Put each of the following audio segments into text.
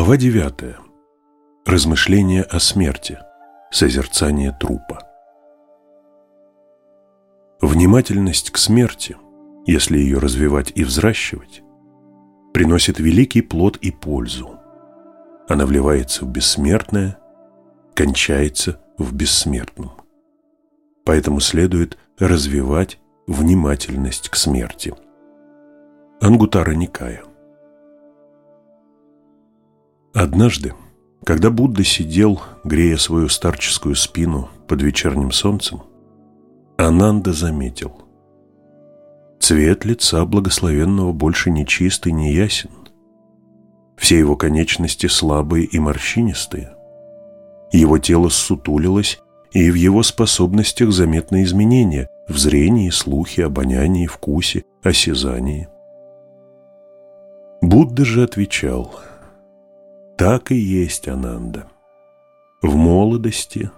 Глава 9. Размышления о смерти. Созерцание трупа. Внимательность к смерти, если ее развивать и взращивать, приносит великий плод и пользу. Она вливается в бессмертное, кончается в бессмертном. Поэтому следует развивать внимательность к смерти. Ангутара Никая Однажды, когда Будда сидел, грея свою старческую спину под вечерним солнцем, Ананда заметил. Цвет лица благословенного больше не чист и не ясен. Все его конечности слабые и морщинистые. Его тело ссутулилось, и в его способностях заметны изменения в зрении, слухе, обонянии, вкусе, осязании. Будда же отвечал – так и есть Ананда. В молодости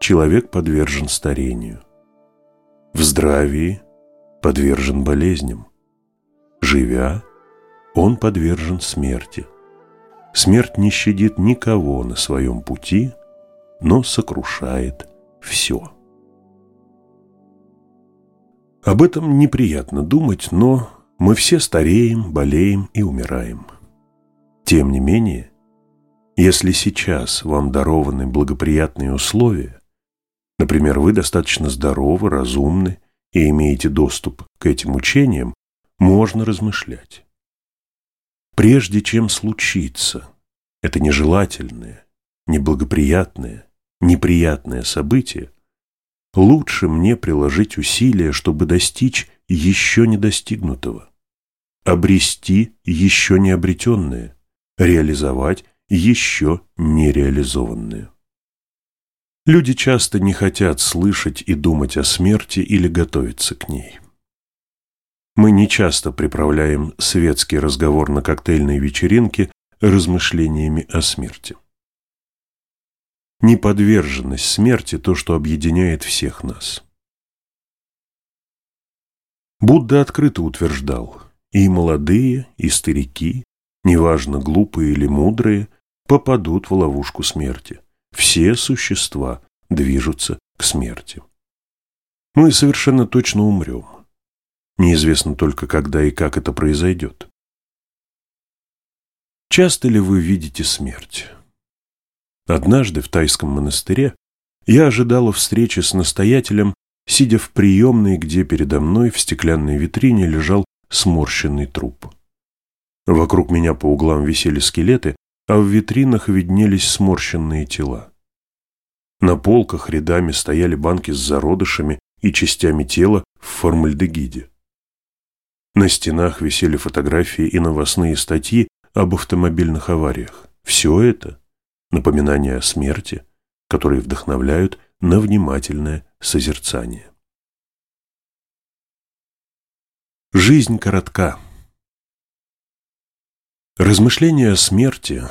человек подвержен старению. В здравии подвержен болезням. Живя, он подвержен смерти. Смерть не щадит никого на своем пути, но сокрушает все. Об этом неприятно думать, но мы все стареем, болеем и умираем. Тем не менее, если сейчас вам дарованы благоприятные условия, например, вы достаточно здоровы, разумны и имеете доступ к этим учениям, можно размышлять. Прежде чем случится это нежелательное, неблагоприятное, неприятное событие, лучше мне приложить усилия, чтобы достичь еще не достигнутого, обрести еще не обретенное, реализовать еще не реализованные. Люди часто не хотят слышать и думать о смерти или готовиться к ней. Мы не часто приправляем светский разговор на коктейльной вечеринке размышлениями о смерти. Неподверженность смерти – то, что объединяет всех нас. Будда открыто утверждал, и молодые, и старики, неважно, глупые или мудрые, попадут в ловушку смерти. Все существа движутся к смерти. Мы совершенно точно умрем. Неизвестно только, когда и как это произойдет. Часто ли вы видите смерть? Однажды в тайском монастыре я ожидала встречи с настоятелем, сидя в приемной, где передо мной в стеклянной витрине лежал сморщенный труп. Вокруг меня по углам висели скелеты, а в витринах виднелись сморщенные тела. На полках рядами стояли банки с зародышами и частями тела в формальдегиде. На стенах висели фотографии и новостные статьи об автомобильных авариях. Все это – напоминания о смерти, которые вдохновляют на внимательное созерцание. Жизнь коротка. Размышление о смерти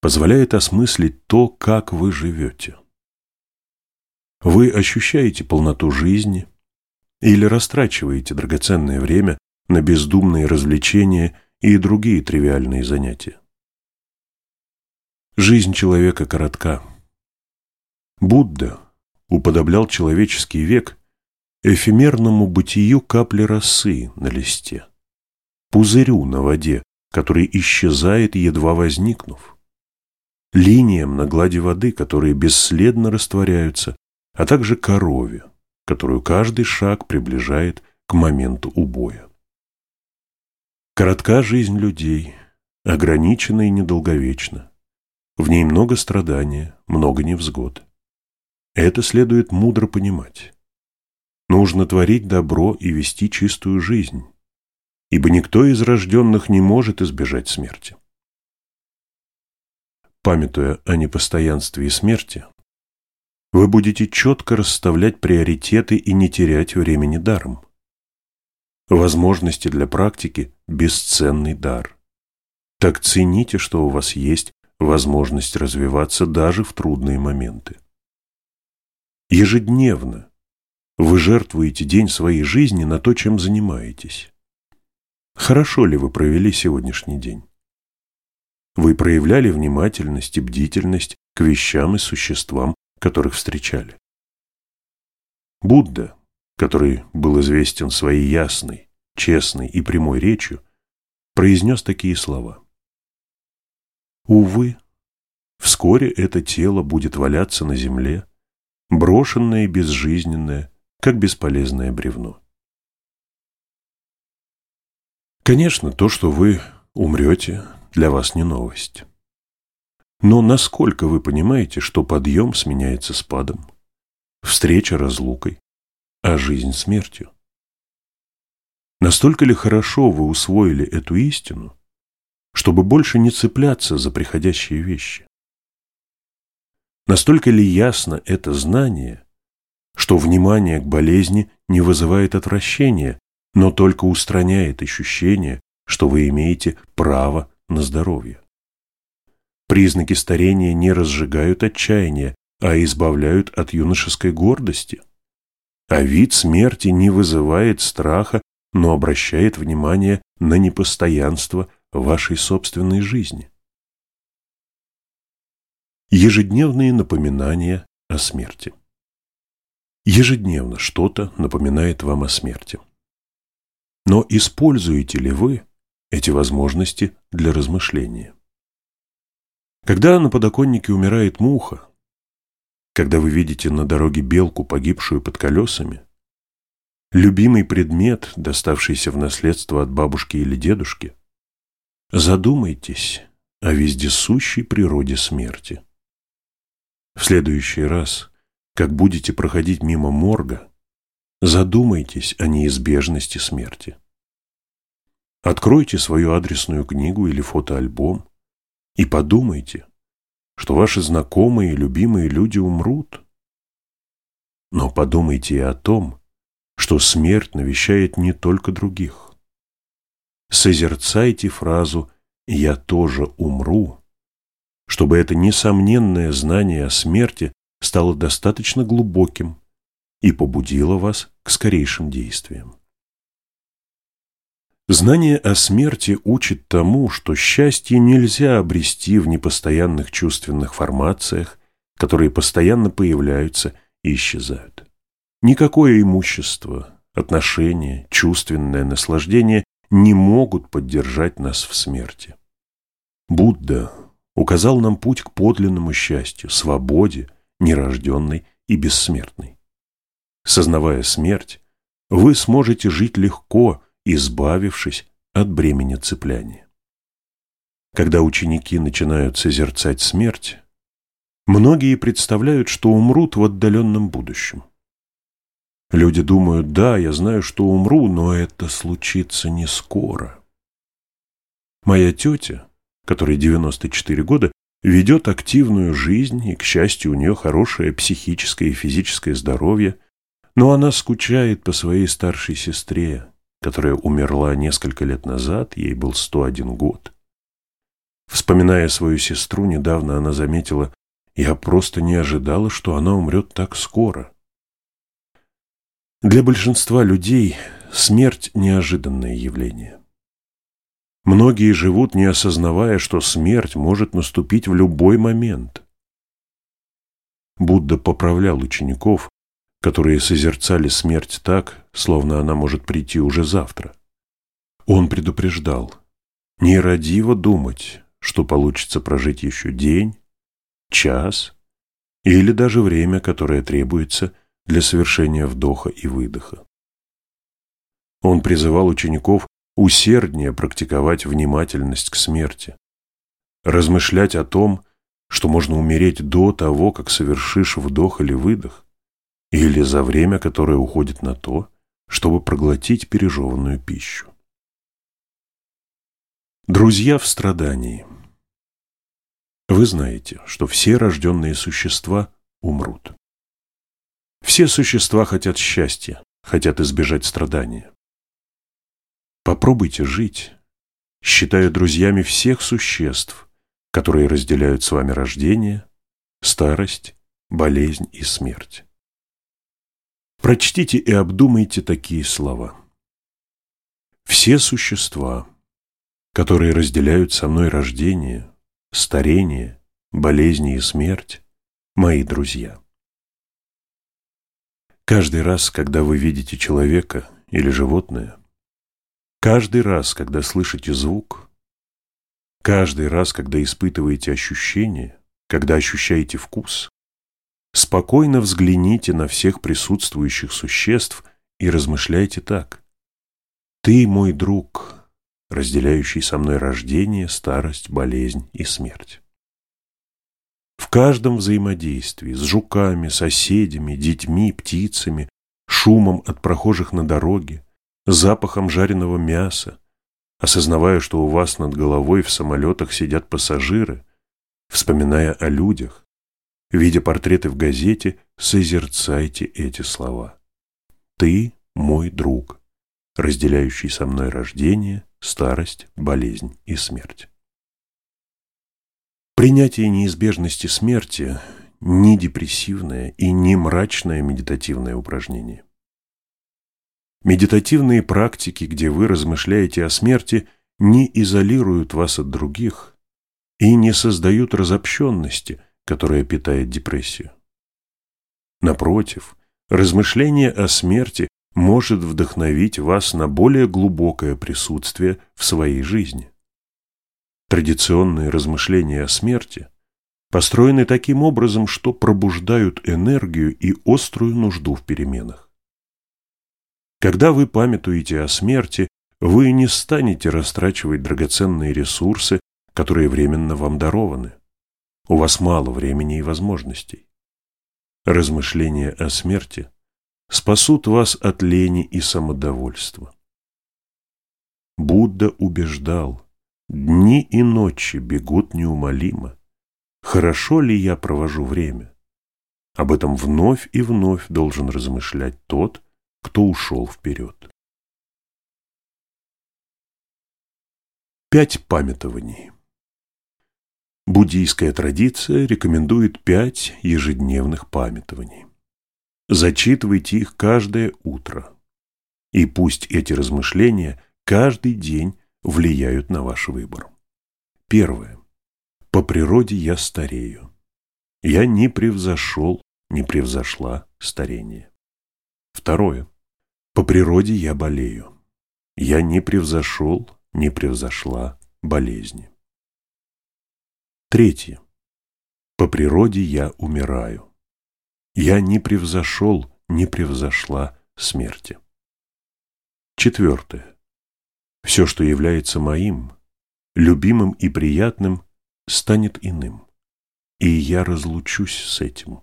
позволяет осмыслить то, как вы живете. Вы ощущаете полноту жизни или растрачиваете драгоценное время на бездумные развлечения и другие тривиальные занятия. Жизнь человека коротка. Будда уподоблял человеческий век эфемерному бытию капли росы на листе, пузырю на воде, который исчезает, едва возникнув, линиям на глади воды, которые бесследно растворяются, а также корове, которую каждый шаг приближает к моменту убоя. Коротка жизнь людей, ограничена и недолговечна. В ней много страдания, много невзгод. Это следует мудро понимать. Нужно творить добро и вести чистую жизнь ибо никто из рожденных не может избежать смерти. Памятуя о непостоянстве и смерти, вы будете четко расставлять приоритеты и не терять времени даром. Возможности для практики – бесценный дар. Так цените, что у вас есть возможность развиваться даже в трудные моменты. Ежедневно вы жертвуете день своей жизни на то, чем занимаетесь. Хорошо ли вы провели сегодняшний день? вы проявляли внимательность и бдительность к вещам и существам, которых встречали. Будда, который был известен своей ясной, честной и прямой речью, произнес такие слова. «Увы, вскоре это тело будет валяться на земле, брошенное и безжизненное, как бесполезное бревно. Конечно, то, что вы умрете, для вас не новость. Но насколько вы понимаете, что подъем сменяется спадом, встреча разлукой, а жизнь смертью? Настолько ли хорошо вы усвоили эту истину, чтобы больше не цепляться за приходящие вещи? Настолько ли ясно это знание, что внимание к болезни не вызывает отвращения, но только устраняет ощущение, что вы имеете право на здоровье. Признаки старения не разжигают отчаяния, а избавляют от юношеской гордости. А вид смерти не вызывает страха, но обращает внимание на непостоянство вашей собственной жизни. Ежедневные напоминания о смерти. Ежедневно что-то напоминает вам о смерти. Но используете ли вы эти возможности для размышления? Когда на подоконнике умирает муха, когда вы видите на дороге белку, погибшую под колесами, любимый предмет, доставшийся в наследство от бабушки или дедушки, задумайтесь о вездесущей природе смерти. В следующий раз – как будете проходить мимо морга, задумайтесь о неизбежности смерти. Откройте свою адресную книгу или фотоальбом и подумайте, что ваши знакомые и любимые люди умрут. Но подумайте и о том, что смерть навещает не только других. Созерцайте фразу «я тоже умру», чтобы это несомненное знание о смерти стало достаточно глубоким и побудило вас к скорейшим действиям. Знание о смерти учит тому, что счастье нельзя обрести в непостоянных чувственных формациях, которые постоянно появляются и исчезают. Никакое имущество, отношение, чувственное наслаждение не могут поддержать нас в смерти. Будда указал нам путь к подлинному счастью, свободе, нерожденный и бессмертный. Сознавая смерть, вы сможете жить легко, избавившись от бремени цепляния. Когда ученики начинают созерцать смерть, многие представляют, что умрут в отдаленном будущем. Люди думают, да, я знаю, что умру, но это случится не скоро. Моя тетя, которой 94 года, ведет активную жизнь, и, к счастью, у нее хорошее психическое и физическое здоровье, но она скучает по своей старшей сестре, которая умерла несколько лет назад, ей был 101 год. Вспоминая свою сестру, недавно она заметила, я просто не ожидала, что она умрет так скоро. Для большинства людей смерть – неожиданное явление. Многие живут, не осознавая, что смерть может наступить в любой момент. Будда поправлял учеников, которые созерцали смерть так, словно она может прийти уже завтра. Он предупреждал, не радиво думать, что получится прожить еще день, час или даже время, которое требуется для совершения вдоха и выдоха. Он призывал учеников усерднее практиковать внимательность к смерти, размышлять о том, что можно умереть до того, как совершишь вдох или выдох, или за время, которое уходит на то, чтобы проглотить пережеванную пищу. Друзья в страдании. Вы знаете, что все рожденные существа умрут. Все существа хотят счастья, хотят избежать страдания. Попробуйте жить, считая друзьями всех существ, которые разделяют с вами рождение, старость, болезнь и смерть. Прочтите и обдумайте такие слова. Все существа, которые разделяют со мной рождение, старение, болезни и смерть – мои друзья. Каждый раз, когда вы видите человека или животное, каждый раз, когда слышите звук, каждый раз, когда испытываете ощущение, когда ощущаете вкус, спокойно взгляните на всех присутствующих существ и размышляйте так. «Ты мой друг, разделяющий со мной рождение, старость, болезнь и смерть». В каждом взаимодействии с жуками, соседями, детьми, птицами, шумом от прохожих на дороге, запахом жареного мяса, осознавая, что у вас над головой в самолетах сидят пассажиры, вспоминая о людях, видя портреты в газете, созерцайте эти слова. «Ты мой друг, разделяющий со мной рождение, старость, болезнь и смерть». Принятие неизбежности смерти – не депрессивное и не мрачное медитативное упражнение. Медитативные практики, где вы размышляете о смерти, не изолируют вас от других и не создают разобщенности, которая питает депрессию. Напротив, размышление о смерти может вдохновить вас на более глубокое присутствие в своей жизни. Традиционные размышления о смерти построены таким образом, что пробуждают энергию и острую нужду в переменах. Когда вы памятуете о смерти, вы не станете растрачивать драгоценные ресурсы, которые временно вам дарованы. У вас мало времени и возможностей. Размышления о смерти спасут вас от лени и самодовольства. Будда убеждал, Дни и ночи бегут неумолимо. Хорошо ли я провожу время? Об этом вновь и вновь должен размышлять тот, кто ушел вперед. Пять памятований. Буддийская традиция рекомендует пять ежедневных памятований. Зачитывайте их каждое утро. И пусть эти размышления каждый день влияют на ваш выбор. Первое. По природе я старею. Я не превзошел, не превзошла старение. Второе. По природе я болею. Я не превзошел, не превзошла болезни. Третье. По природе я умираю. Я не превзошел, не превзошла смерти. Четвертое. Все, что является моим, любимым и приятным, станет иным, и я разлучусь с этим.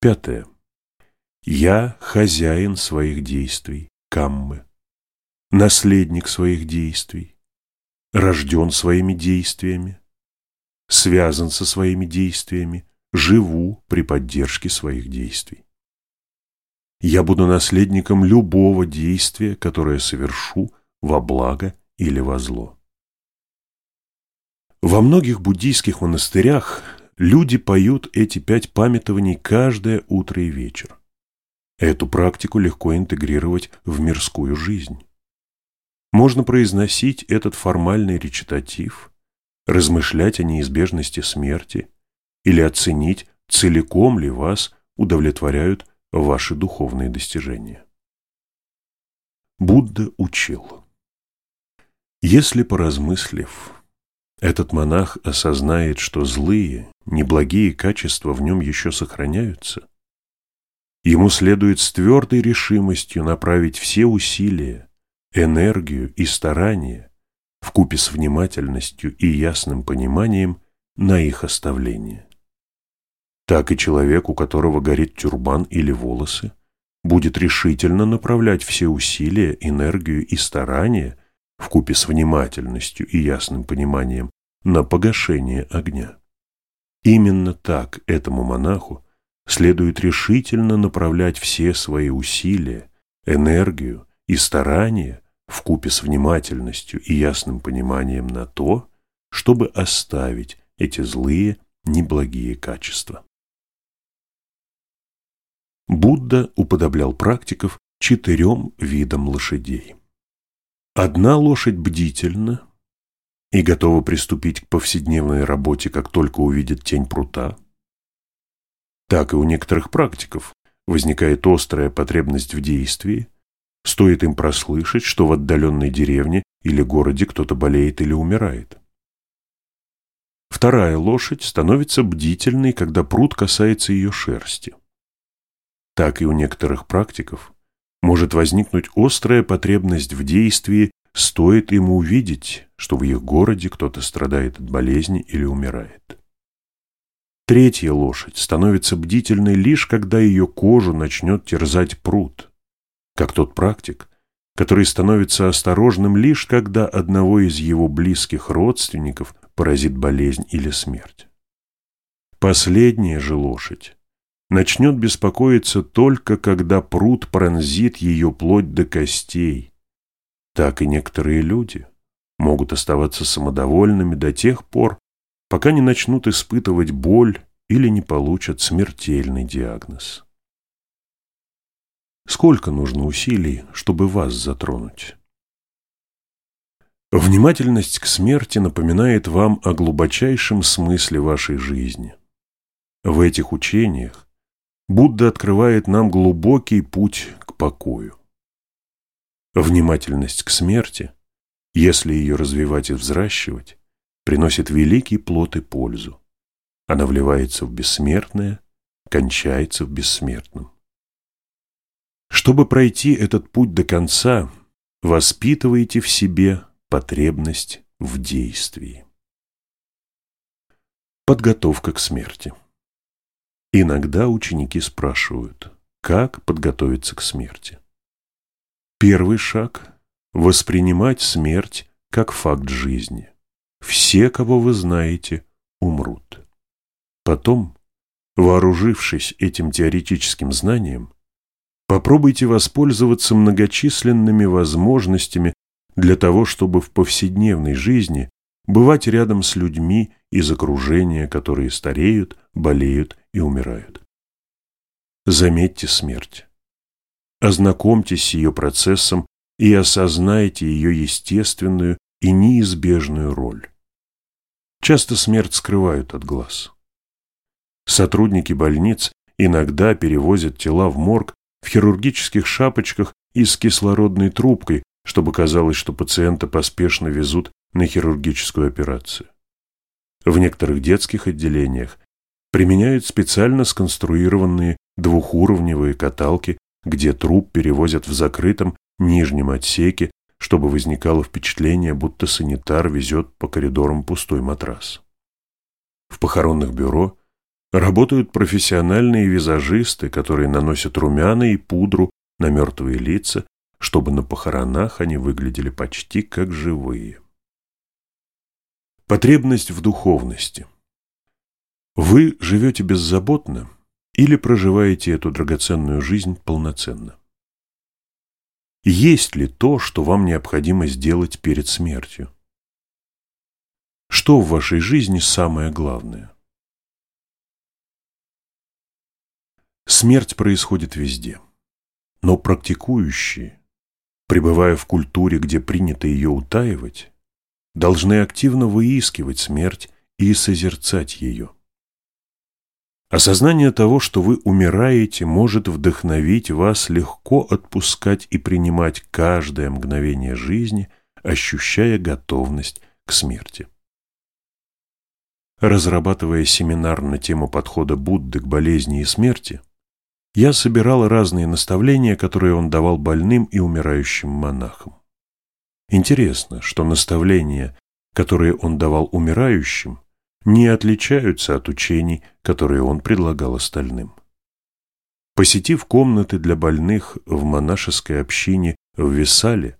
Пятое. Я хозяин своих действий, каммы, наследник своих действий, рожден своими действиями, связан со своими действиями, живу при поддержке своих действий. Я буду наследником любого действия, которое совершу во благо или во зло. Во многих буддийских монастырях люди поют эти пять памятований каждое утро и вечер. Эту практику легко интегрировать в мирскую жизнь. Можно произносить этот формальный речитатив, размышлять о неизбежности смерти или оценить, целиком ли вас удовлетворяют ваши духовные достижения. Будда учил. Если, поразмыслив, этот монах осознает, что злые, неблагие качества в нем еще сохраняются, ему следует с твердой решимостью направить все усилия, энергию и старания вкупе с внимательностью и ясным пониманием на их оставление. Так и человек, у которого горит тюрбан или волосы, будет решительно направлять все усилия, энергию и старания вкупе с внимательностью и ясным пониманием на погашение огня. Именно так этому монаху следует решительно направлять все свои усилия, энергию и старания вкупе с внимательностью и ясным пониманием на то, чтобы оставить эти злые, неблагие качества. Будда уподоблял практиков четырем видам лошадей. Одна лошадь бдительна, и готова приступить к повседневной работе, как только увидит тень прута, так и у некоторых практиков возникает острая потребность в действии, стоит им прослышать, что в отдаленной деревне или городе кто-то болеет или умирает. Вторая лошадь становится бдительной, когда пруд касается ее шерсти. Так и у некоторых практиков может возникнуть острая потребность в действии, стоит им увидеть, что в их городе кто-то страдает от болезни или умирает. Третья лошадь становится бдительной лишь когда ее кожу начнет терзать пруд, как тот практик, который становится осторожным лишь когда одного из его близких родственников поразит болезнь или смерть. Последняя же лошадь начнет беспокоиться только когда пруд пронзит ее плоть до костей. Так и некоторые люди могут оставаться самодовольными до тех пор, пока не начнут испытывать боль или не получат смертельный диагноз. Сколько нужно усилий, чтобы вас затронуть? Внимательность к смерти напоминает вам о глубочайшем смысле вашей жизни. В этих учениях Будда открывает нам глубокий путь к покою. Внимательность к смерти, если ее развивать и взращивать, приносит великий плод и пользу. Она вливается в бессмертное, кончается в бессмертном. Чтобы пройти этот путь до конца, воспитывайте в себе потребность в действии. Подготовка к смерти. Иногда ученики спрашивают, как подготовиться к смерти. Первый шаг – воспринимать смерть как факт жизни. Все, кого вы знаете, умрут. Потом, вооружившись этим теоретическим знанием, попробуйте воспользоваться многочисленными возможностями для того, чтобы в повседневной жизни бывать рядом с людьми из окружения, которые стареют, болеют и умирают. Заметьте смерть. Ознакомьтесь с ее процессом и осознайте ее естественную и неизбежную роль. Часто смерть скрывают от глаз. Сотрудники больниц иногда перевозят тела в морг в хирургических шапочках и с кислородной трубкой, чтобы казалось, что пациента поспешно везут на хирургическую операцию. В некоторых детских отделениях применяют специально сконструированные двухуровневые каталки, где труп перевозят в закрытом нижнем отсеке, чтобы возникало впечатление, будто санитар везет по коридорам пустой матрас. В похоронных бюро работают профессиональные визажисты, которые наносят румяна и пудру на мертвые лица, чтобы на похоронах они выглядели почти как живые. Потребность в духовности. Вы живете беззаботно или проживаете эту драгоценную жизнь полноценно? Есть ли то, что вам необходимо сделать перед смертью? Что в вашей жизни самое главное? Смерть происходит везде, но практикующие, пребывая в культуре, где принято ее утаивать, должны активно выискивать смерть и созерцать ее. Осознание того, что вы умираете, может вдохновить вас легко отпускать и принимать каждое мгновение жизни, ощущая готовность к смерти. Разрабатывая семинар на тему подхода Будды к болезни и смерти, я собирал разные наставления, которые он давал больным и умирающим монахам. Интересно, что наставления, которые он давал умирающим, не отличаются от учений, которые он предлагал остальным. Посетив комнаты для больных в монашеской общине в Висале,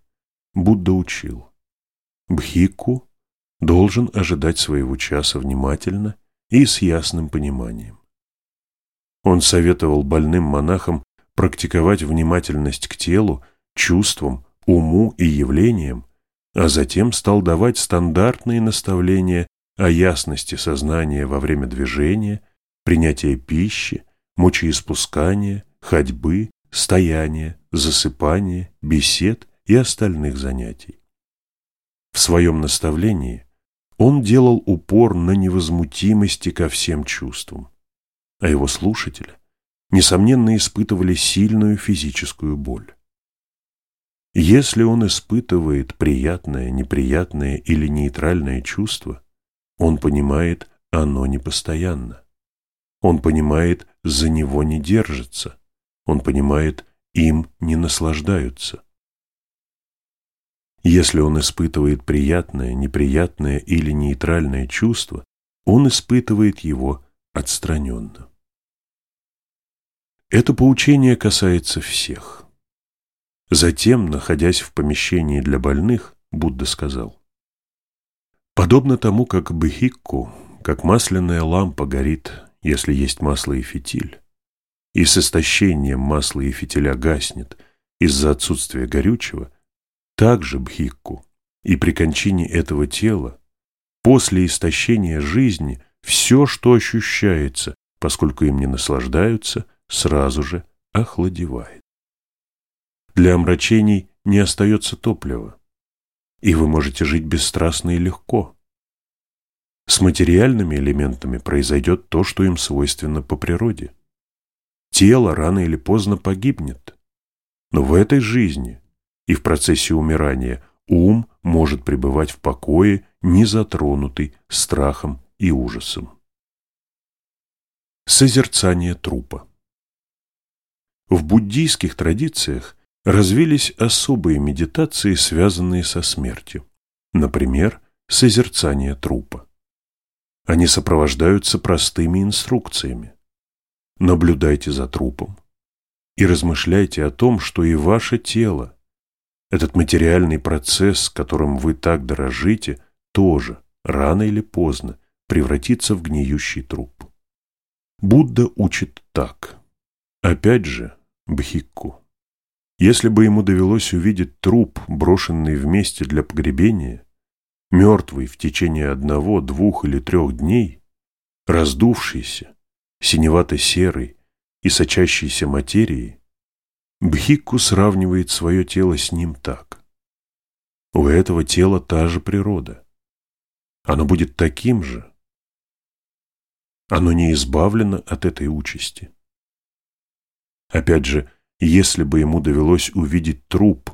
Будда учил. Бхикку должен ожидать своего часа внимательно и с ясным пониманием. Он советовал больным монахам практиковать внимательность к телу, чувствам, уму и явлениям, а затем стал давать стандартные наставления о ясности сознания во время движения, принятия пищи, мочеиспускания, ходьбы, стояния, засыпания, бесед и остальных занятий. В своем наставлении Он делал упор на невозмутимости ко всем чувствам, а его слушатели, несомненно, испытывали сильную физическую боль. Если он испытывает приятное, неприятное или нейтральное чувство, он понимает, оно непостоянно. Он понимает, за него не держится. Он понимает, им не наслаждаются. Если он испытывает приятное, неприятное или нейтральное чувство, он испытывает его отстраненно. Это поучение касается всех. Затем, находясь в помещении для больных, Будда сказал, «Подобно тому, как бхикку, как масляная лампа горит, если есть масло и фитиль, и с истощением масла и фитиля гаснет из-за отсутствия горючего, так же бхикку и при кончине этого тела, после истощения жизни, все, что ощущается, поскольку им не наслаждаются, сразу же охладевает. Для омрачений не остается топлива, и вы можете жить бесстрастно и легко. С материальными элементами произойдет то, что им свойственно по природе. Тело рано или поздно погибнет, но в этой жизни и в процессе умирания ум может пребывать в покое, не затронутый страхом и ужасом. Созерцание трупа В буддийских традициях развились особые медитации, связанные со смертью. Например, созерцание трупа. Они сопровождаются простыми инструкциями. Наблюдайте за трупом и размышляйте о том, что и ваше тело, этот материальный процесс, которым вы так дорожите, тоже, рано или поздно, превратится в гниющий труп. Будда учит так. Опять же, бхикку. Если бы ему довелось увидеть труп, брошенный вместе для погребения, мертвый в течение одного, двух или трех дней, раздувшийся, синевато-серый и сочащийся материей, Бхикку сравнивает свое тело с ним так. У этого тела та же природа. Оно будет таким же. Оно не избавлено от этой участи. Опять же, если бы ему довелось увидеть труп,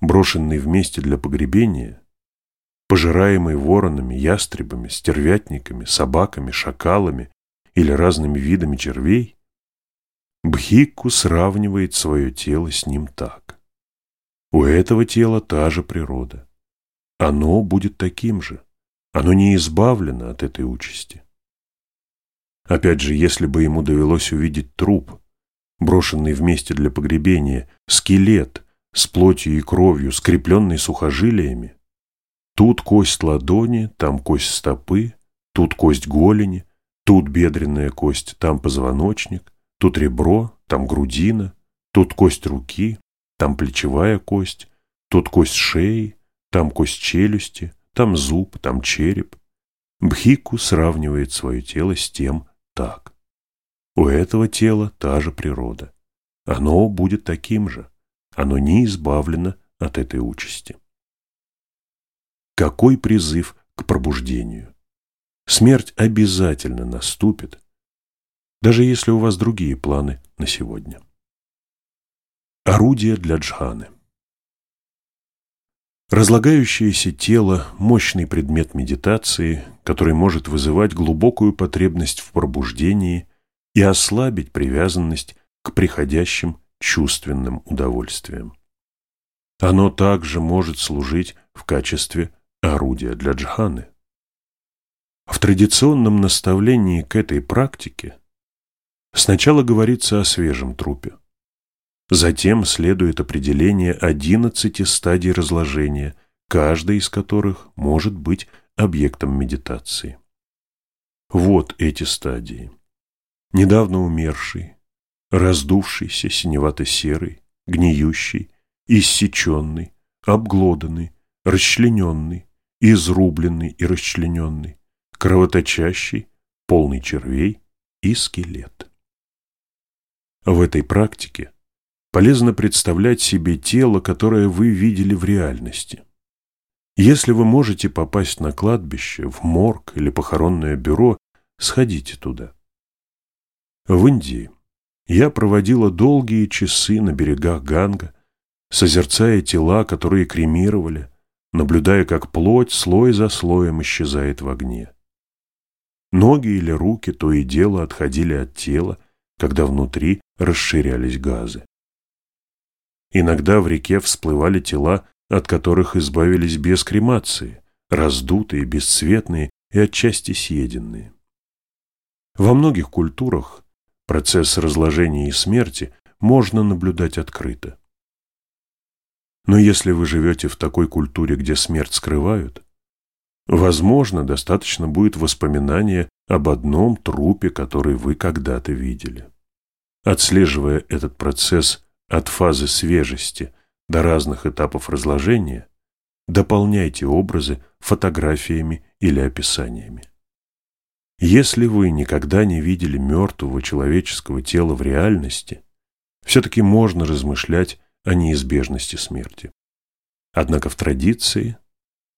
брошенный вместе для погребения, пожираемый воронами, ястребами, стервятниками, собаками, шакалами или разными видами червей, Бхикку сравнивает свое тело с ним так. У этого тела та же природа. Оно будет таким же. Оно не избавлено от этой участи. Опять же, если бы ему довелось увидеть труп, брошенный вместе для погребения, скелет с плотью и кровью, скрепленный сухожилиями. Тут кость ладони, там кость стопы, тут кость голени, тут бедренная кость, там позвоночник, тут ребро, там грудина, тут кость руки, там плечевая кость, тут кость шеи, там кость челюсти, там зуб, там череп. Бхику сравнивает свое тело с тем так. У этого тела та же природа. Оно будет таким же. Оно не избавлено от этой участи. Какой призыв к пробуждению? Смерть обязательно наступит, даже если у вас другие планы на сегодня. Орудие для джханы. Разлагающееся тело – мощный предмет медитации, который может вызывать глубокую потребность в пробуждении и ослабить привязанность к приходящим чувственным удовольствиям. Оно также может служить в качестве орудия для джханы. В традиционном наставлении к этой практике сначала говорится о свежем трупе. Затем следует определение 11 стадий разложения, каждая из которых может быть объектом медитации. Вот эти стадии недавно умерший, раздувшийся синевато-серый, гниющий, иссеченный, обглоданный, расчлененный, изрубленный и расчлененный, кровоточащий, полный червей и скелет. В этой практике полезно представлять себе тело, которое вы видели в реальности. Если вы можете попасть на кладбище, в морг или похоронное бюро, сходите туда. В Индии я проводила долгие часы на берегах Ганга, созерцая тела, которые кремировали, наблюдая, как плоть слой за слоем исчезает в огне. Ноги или руки то и дело отходили от тела, когда внутри расширялись газы. Иногда в реке всплывали тела, от которых избавились без кремации, раздутые, бесцветные и отчасти съеденные. Во многих культурах процесс разложения и смерти можно наблюдать открыто. Но если вы живете в такой культуре, где смерть скрывают, Возможно, достаточно будет воспоминания об одном трупе, который вы когда-то видели. Отслеживая этот процесс от фазы свежести до разных этапов разложения, дополняйте образы фотографиями или описаниями. Если вы никогда не видели мертвого человеческого тела в реальности, все-таки можно размышлять о неизбежности смерти. Однако в традиции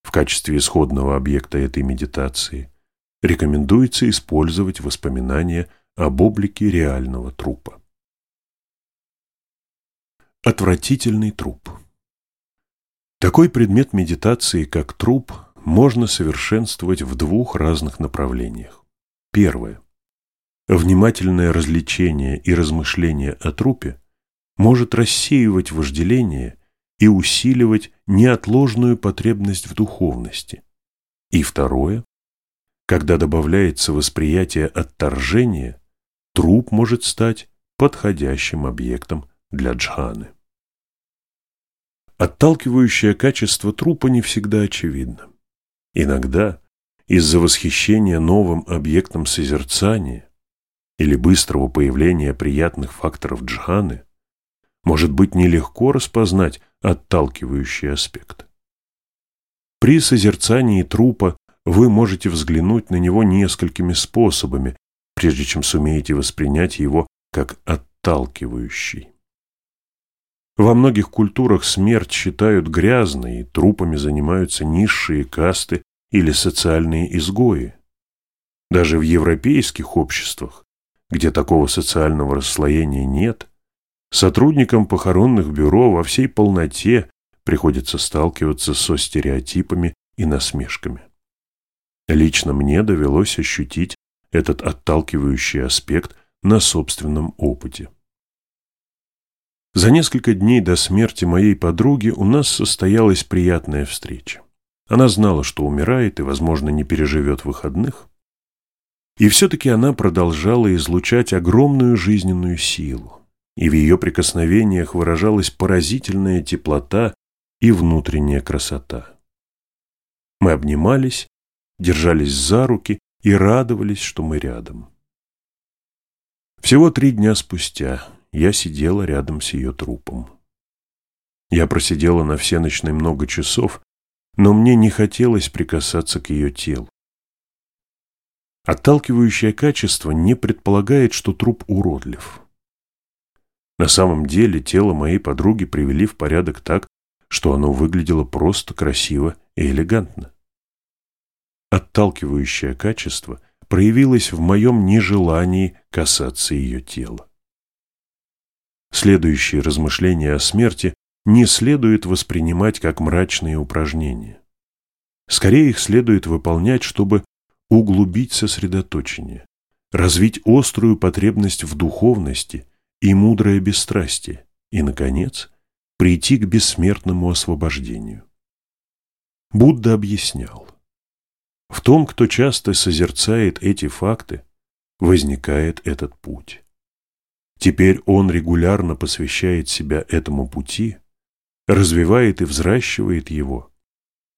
в качестве исходного объекта этой медитации рекомендуется использовать воспоминания об облике реального трупа. Отвратительный труп Такой предмет медитации, как труп, можно совершенствовать в двух разных направлениях. Первое. Внимательное развлечение и размышление о трупе может рассеивать вожделение и усиливать неотложную потребность в духовности. И второе, когда добавляется восприятие отторжения, труп может стать подходящим объектом для джханы. Отталкивающее качество трупа не всегда очевидно. Иногда из-за восхищения новым объектом созерцания или быстрого появления приятных факторов джханы может быть нелегко распознать отталкивающий аспект. При созерцании трупа вы можете взглянуть на него несколькими способами, прежде чем сумеете воспринять его как отталкивающий. Во многих культурах смерть считают грязной, и трупами занимаются низшие касты или социальные изгои. Даже в европейских обществах, где такого социального расслоения нет, Сотрудникам похоронных бюро во всей полноте приходится сталкиваться со стереотипами и насмешками. Лично мне довелось ощутить этот отталкивающий аспект на собственном опыте. За несколько дней до смерти моей подруги у нас состоялась приятная встреча. Она знала, что умирает и, возможно, не переживет выходных. И все-таки она продолжала излучать огромную жизненную силу и в ее прикосновениях выражалась поразительная теплота и внутренняя красота. Мы обнимались, держались за руки и радовались, что мы рядом. Всего три дня спустя я сидела рядом с ее трупом. Я просидела на всеночной много часов, но мне не хотелось прикасаться к ее телу. Отталкивающее качество не предполагает, что труп уродлив. На самом деле тело моей подруги привели в порядок так, что оно выглядело просто красиво и элегантно. Отталкивающее качество проявилось в моем нежелании касаться ее тела. Следующие размышления о смерти не следует воспринимать как мрачные упражнения. Скорее их следует выполнять, чтобы углубить сосредоточение, развить острую потребность в духовности и мудрое бесстрастие, и, наконец, прийти к бессмертному освобождению. Будда объяснял, в том, кто часто созерцает эти факты, возникает этот путь. Теперь он регулярно посвящает себя этому пути, развивает и взращивает его,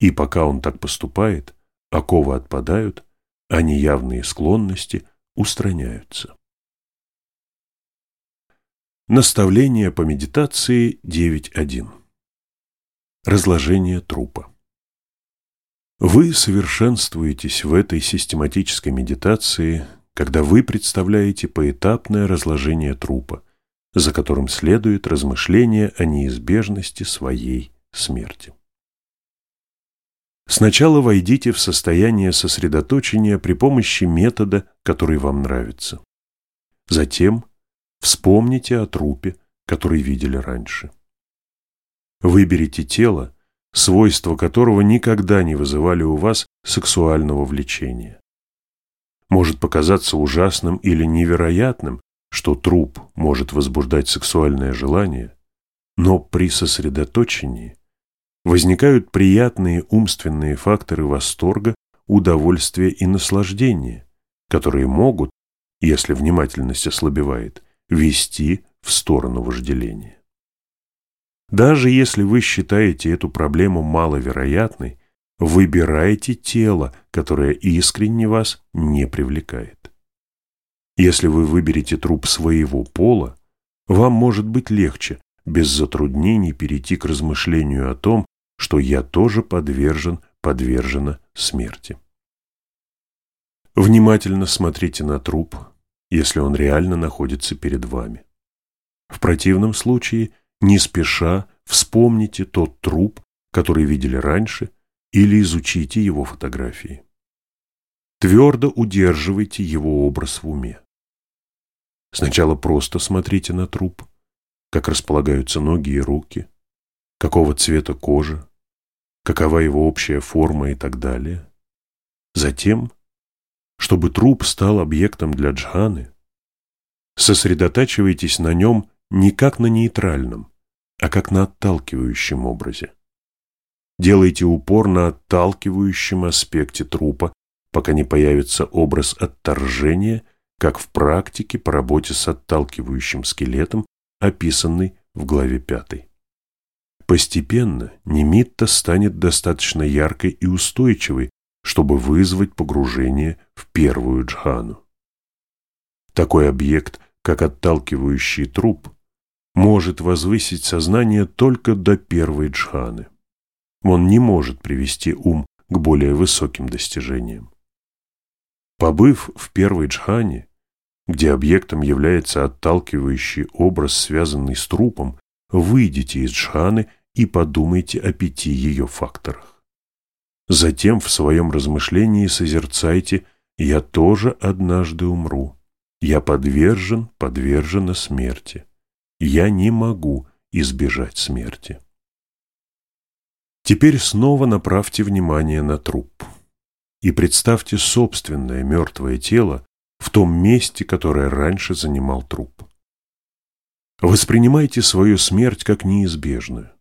и пока он так поступает, оковы отпадают, а неявные склонности устраняются. Наставление по медитации 9.1. Разложение трупа. Вы совершенствуетесь в этой систематической медитации, когда вы представляете поэтапное разложение трупа, за которым следует размышление о неизбежности своей смерти. Сначала войдите в состояние сосредоточения при помощи метода, который вам нравится. Затем вспомните о трупе, который видели раньше. Выберите тело, свойства которого никогда не вызывали у вас сексуального влечения. Может показаться ужасным или невероятным, что труп может возбуждать сексуальное желание, но при сосредоточении возникают приятные умственные факторы восторга, удовольствия и наслаждения, которые могут, если внимательность ослабевает, вести в сторону вожделения. Даже если вы считаете эту проблему маловероятной, выбирайте тело, которое искренне вас не привлекает. Если вы выберете труп своего пола, вам может быть легче без затруднений перейти к размышлению о том, что я тоже подвержен, подвержена смерти. Внимательно смотрите на труп, если он реально находится перед вами. В противном случае, не спеша, вспомните тот труп, который видели раньше, или изучите его фотографии. Твердо удерживайте его образ в уме. Сначала просто смотрите на труп, как располагаются ноги и руки, какого цвета кожа, какова его общая форма и так далее. Затем, чтобы труп стал объектом для джханы, сосредотачивайтесь на нем не как на нейтральном, а как на отталкивающем образе. Делайте упор на отталкивающем аспекте трупа, пока не появится образ отторжения, как в практике по работе с отталкивающим скелетом, описанный в главе 5. Постепенно немитта станет достаточно яркой и устойчивой, чтобы вызвать погружение в первую джхану. Такой объект, как отталкивающий труп, может возвысить сознание только до первой джханы. Он не может привести ум к более высоким достижениям. Побыв в первой джхане, где объектом является отталкивающий образ, связанный с трупом, выйдите из джханы и подумайте о пяти ее факторах. Затем в своем размышлении созерцайте «Я тоже однажды умру. Я подвержен, подвержена смерти. Я не могу избежать смерти». Теперь снова направьте внимание на труп и представьте собственное мертвое тело в том месте, которое раньше занимал труп. Воспринимайте свою смерть как неизбежную.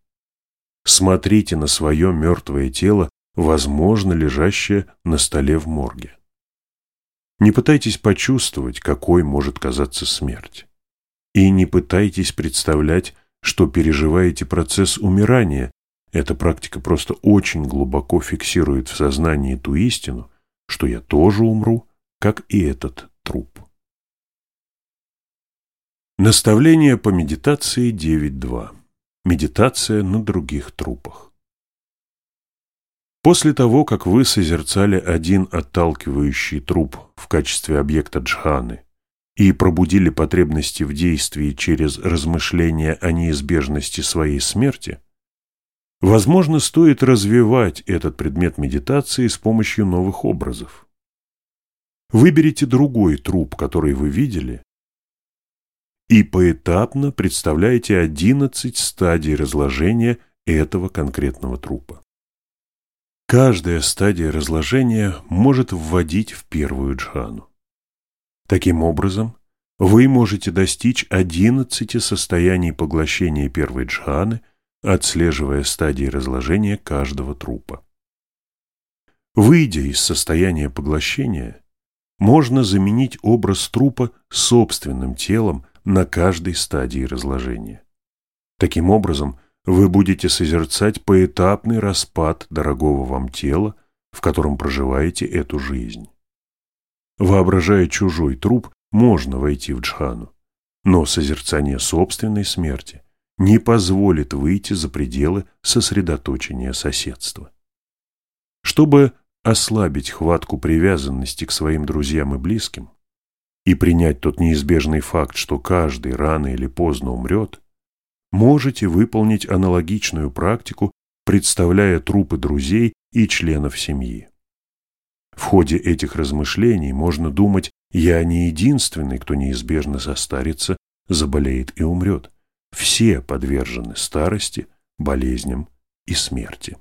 Смотрите на свое мертвое тело, возможно, лежащее на столе в морге. Не пытайтесь почувствовать, какой может казаться смерть. И не пытайтесь представлять, что переживаете процесс умирания. Эта практика просто очень глубоко фиксирует в сознании ту истину, что я тоже умру, как и этот труп. Наставление по медитации 9.2. Медитация на других трупах. После того, как вы созерцали один отталкивающий труп в качестве объекта джханы и пробудили потребности в действии через размышления о неизбежности своей смерти, возможно, стоит развивать этот предмет медитации с помощью новых образов. Выберите другой труп, который вы видели, и поэтапно представляете 11 стадий разложения этого конкретного трупа. Каждая стадия разложения может вводить в первую джхану. Таким образом, вы можете достичь 11 состояний поглощения первой джханы, отслеживая стадии разложения каждого трупа. Выйдя из состояния поглощения, можно заменить образ трупа собственным телом на каждой стадии разложения. Таким образом, вы будете созерцать поэтапный распад дорогого вам тела, в котором проживаете эту жизнь. Воображая чужой труп, можно войти в джхану, но созерцание собственной смерти не позволит выйти за пределы сосредоточения соседства. Чтобы ослабить хватку привязанности к своим друзьям и близким, и принять тот неизбежный факт, что каждый рано или поздно умрет, можете выполнить аналогичную практику представляя трупы друзей и членов семьи. В ходе этих размышлений можно думать, я не единственный, кто неизбежно состарится, заболеет и умрет. Все подвержены старости, болезням и смерти.